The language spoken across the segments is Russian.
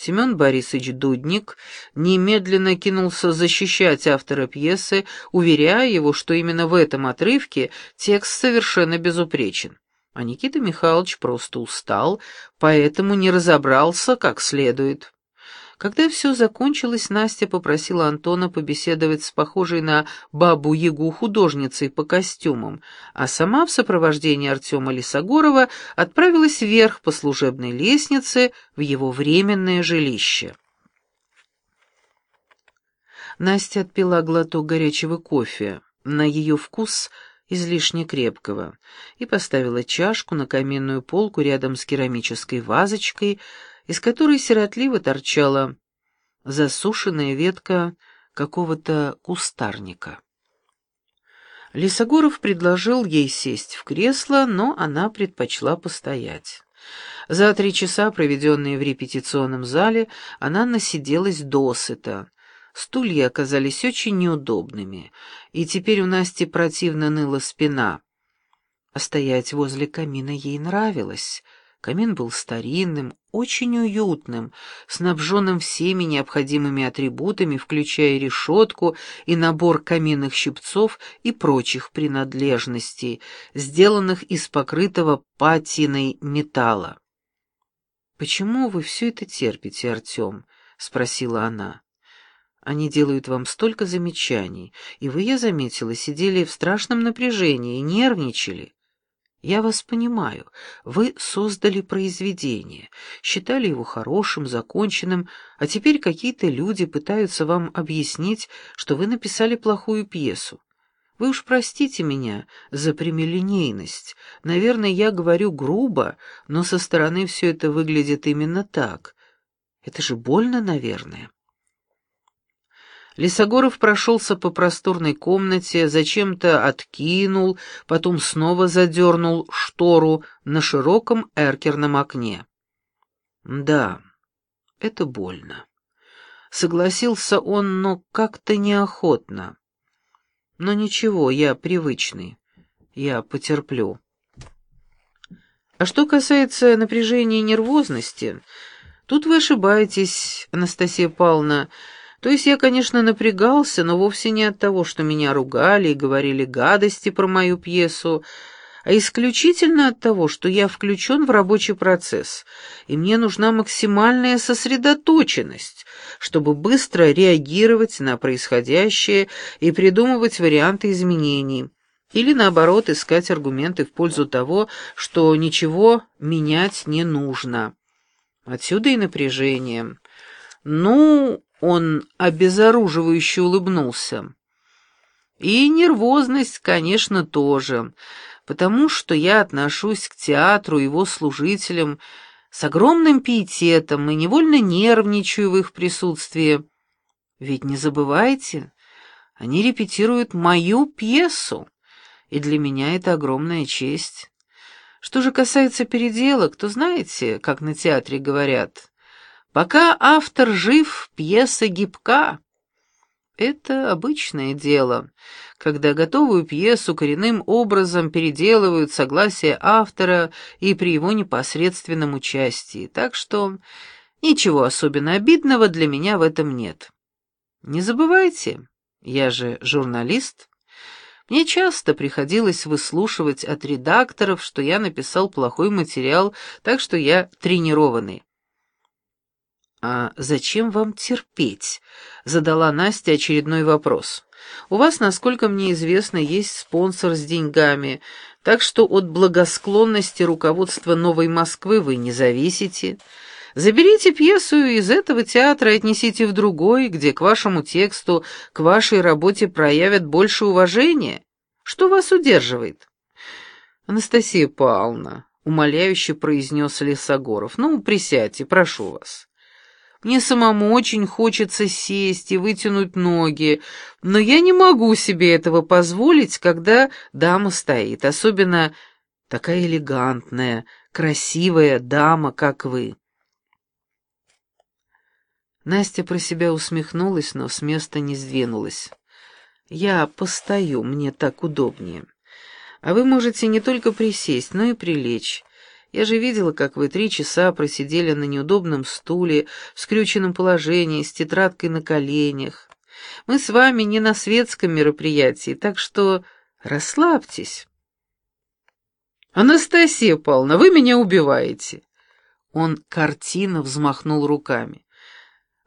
Семен Борисович Дудник немедленно кинулся защищать автора пьесы, уверяя его, что именно в этом отрывке текст совершенно безупречен. А Никита Михайлович просто устал, поэтому не разобрался как следует. Когда все закончилось, Настя попросила Антона побеседовать с похожей на бабу-ягу художницей по костюмам, а сама в сопровождении Артема Лисогорова отправилась вверх по служебной лестнице в его временное жилище. Настя отпила глоток горячего кофе, на ее вкус излишне крепкого, и поставила чашку на каменную полку рядом с керамической вазочкой, из которой сиротливо торчала засушенная ветка какого-то кустарника. Лисогоров предложил ей сесть в кресло, но она предпочла постоять. За три часа, проведенные в репетиционном зале, она насиделась досыта. Стулья оказались очень неудобными, и теперь у Насти противно ныла спина. А стоять возле камина ей нравилось — Камин был старинным, очень уютным, снабженным всеми необходимыми атрибутами, включая решетку и набор каминных щипцов и прочих принадлежностей, сделанных из покрытого патиной металла. «Почему вы все это терпите, Артем?» — спросила она. «Они делают вам столько замечаний, и вы, я заметила, сидели в страшном напряжении, нервничали». Я вас понимаю. Вы создали произведение, считали его хорошим, законченным, а теперь какие-то люди пытаются вам объяснить, что вы написали плохую пьесу. Вы уж простите меня за прямолинейность. Наверное, я говорю грубо, но со стороны все это выглядит именно так. Это же больно, наверное. Лисогоров прошелся по просторной комнате, зачем-то откинул, потом снова задернул штору на широком эркерном окне. «Да, это больно». Согласился он, но как-то неохотно. «Но ничего, я привычный. Я потерплю». А что касается напряжения и нервозности, тут вы ошибаетесь, Анастасия Павловна, — то есть я, конечно, напрягался, но вовсе не от того, что меня ругали и говорили гадости про мою пьесу, а исключительно от того, что я включен в рабочий процесс, и мне нужна максимальная сосредоточенность, чтобы быстро реагировать на происходящее и придумывать варианты изменений, или, наоборот, искать аргументы в пользу того, что ничего менять не нужно. Отсюда и напряжение. Ну, он обезоруживающе улыбнулся. И нервозность, конечно, тоже, потому что я отношусь к театру, его служителям, с огромным пиететом и невольно нервничаю в их присутствии. Ведь не забывайте, они репетируют мою пьесу, и для меня это огромная честь. Что же касается переделок, то знаете, как на театре говорят, Пока автор жив, пьеса гибка. Это обычное дело, когда готовую пьесу коренным образом переделывают согласие автора и при его непосредственном участии, так что ничего особенно обидного для меня в этом нет. Не забывайте, я же журналист. Мне часто приходилось выслушивать от редакторов, что я написал плохой материал, так что я тренированный. «А зачем вам терпеть?» — задала Настя очередной вопрос. «У вас, насколько мне известно, есть спонсор с деньгами, так что от благосклонности руководства Новой Москвы вы не зависите. Заберите пьесу из этого театра и отнесите в другой, где к вашему тексту, к вашей работе проявят больше уважения. Что вас удерживает?» «Анастасия Павловна», — умоляюще произнес Лесогоров, — «ну, присядьте, прошу вас». Мне самому очень хочется сесть и вытянуть ноги, но я не могу себе этого позволить, когда дама стоит, особенно такая элегантная, красивая дама, как вы. Настя про себя усмехнулась, но с места не сдвинулась. «Я постою, мне так удобнее. А вы можете не только присесть, но и прилечь. Я же видела, как вы три часа просидели на неудобном стуле, в скрюченном положении, с тетрадкой на коленях. Мы с вами не на светском мероприятии, так что расслабьтесь. Анастасия Павловна, вы меня убиваете. Он картина взмахнул руками.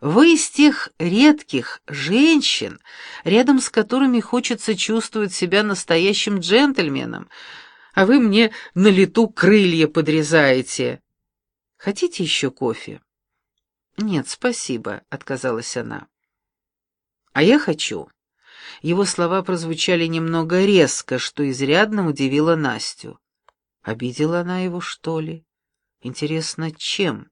Вы из тех редких женщин, рядом с которыми хочется чувствовать себя настоящим джентльменом, а вы мне на лету крылья подрезаете. Хотите еще кофе? Нет, спасибо, отказалась она. А я хочу. Его слова прозвучали немного резко, что изрядно удивило Настю. Обидела она его, что ли? Интересно, чем?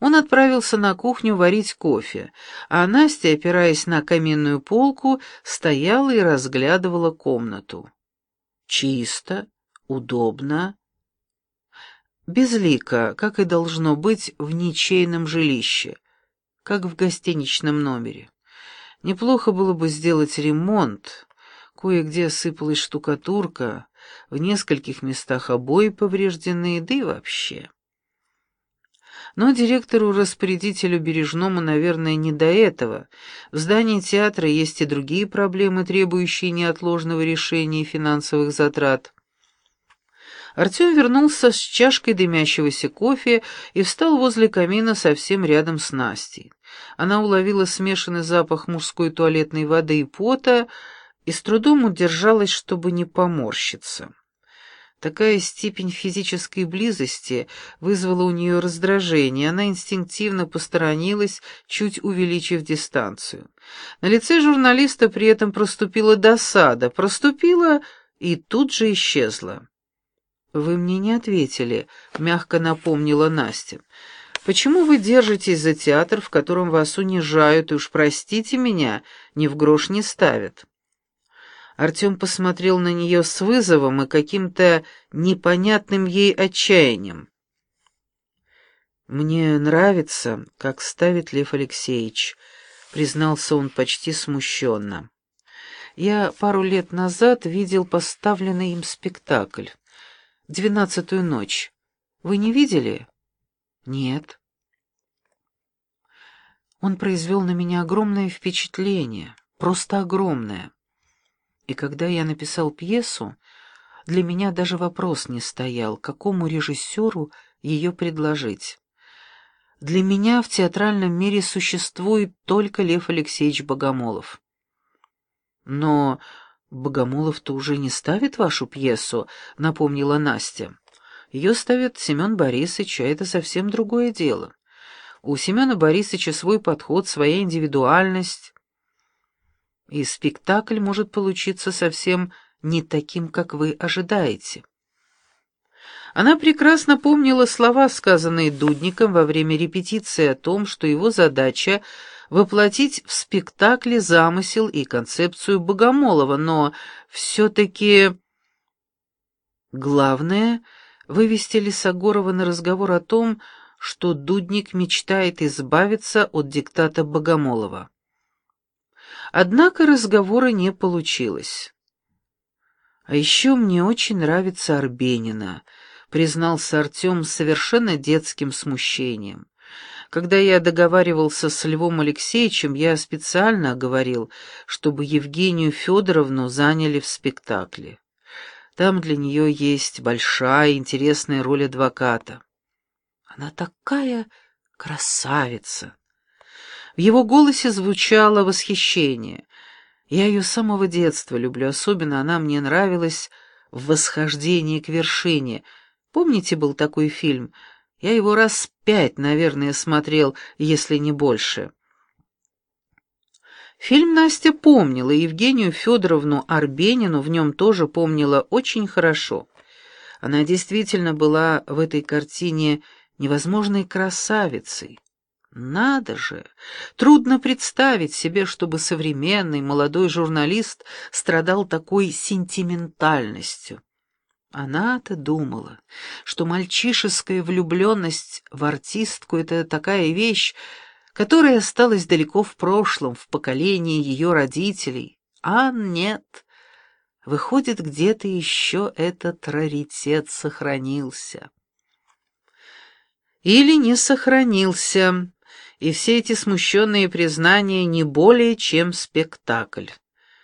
Он отправился на кухню варить кофе, а Настя, опираясь на каминную полку, стояла и разглядывала комнату. Чисто, удобно, безлико, как и должно быть в ничейном жилище, как в гостиничном номере. Неплохо было бы сделать ремонт, кое-где сыпалась штукатурка, в нескольких местах обои повреждены, да и вообще. Но директору-распорядителю Бережному, наверное, не до этого. В здании театра есть и другие проблемы, требующие неотложного решения и финансовых затрат. Артем вернулся с чашкой дымящегося кофе и встал возле камина совсем рядом с Настей. Она уловила смешанный запах мужской туалетной воды и пота и с трудом удержалась, чтобы не поморщиться. Такая степень физической близости вызвала у нее раздражение, она инстинктивно посторонилась, чуть увеличив дистанцию. На лице журналиста при этом проступила досада, проступила и тут же исчезла. «Вы мне не ответили», — мягко напомнила Настя. «Почему вы держитесь за театр, в котором вас унижают, и уж простите меня, ни в грош не ставят?» Артем посмотрел на нее с вызовом и каким-то непонятным ей отчаянием. «Мне нравится, как ставит Лев Алексеевич», — признался он почти смущенно. «Я пару лет назад видел поставленный им спектакль. «Двенадцатую ночь». Вы не видели?» «Нет». Он произвел на меня огромное впечатление, просто огромное. И когда я написал пьесу, для меня даже вопрос не стоял, какому режиссеру ее предложить. Для меня в театральном мире существует только Лев Алексеевич Богомолов. Но Богомолов-то уже не ставит вашу пьесу, напомнила Настя. Ее ставит Семен Борисович, а это совсем другое дело. У Семена Борисовича свой подход, своя индивидуальность и спектакль может получиться совсем не таким, как вы ожидаете. Она прекрасно помнила слова, сказанные Дудником во время репетиции о том, что его задача — воплотить в спектакле замысел и концепцию Богомолова, но все-таки... Главное — вывести Лисогорова на разговор о том, что Дудник мечтает избавиться от диктата Богомолова. Однако разговора не получилось. «А еще мне очень нравится Арбенина», — признался Артем с совершенно детским смущением. «Когда я договаривался с Львом Алексеевичем, я специально говорил, чтобы Евгению Федоровну заняли в спектакле. Там для нее есть большая интересная роль адвоката. Она такая красавица!» В его голосе звучало восхищение. Я ее с самого детства люблю, особенно она мне нравилась в «Восхождении к вершине». Помните, был такой фильм? Я его раз пять, наверное, смотрел, если не больше. Фильм Настя помнила, Евгению Федоровну Арбенину в нем тоже помнила очень хорошо. Она действительно была в этой картине невозможной красавицей. Надо же! Трудно представить себе, чтобы современный молодой журналист страдал такой сентиментальностью. Она-то думала, что мальчишеская влюбленность в артистку — это такая вещь, которая осталась далеко в прошлом, в поколении ее родителей. А нет, Выходит, где-то еще этот раритет сохранился. Или не сохранился, и все эти смущенные признания не более чем спектакль.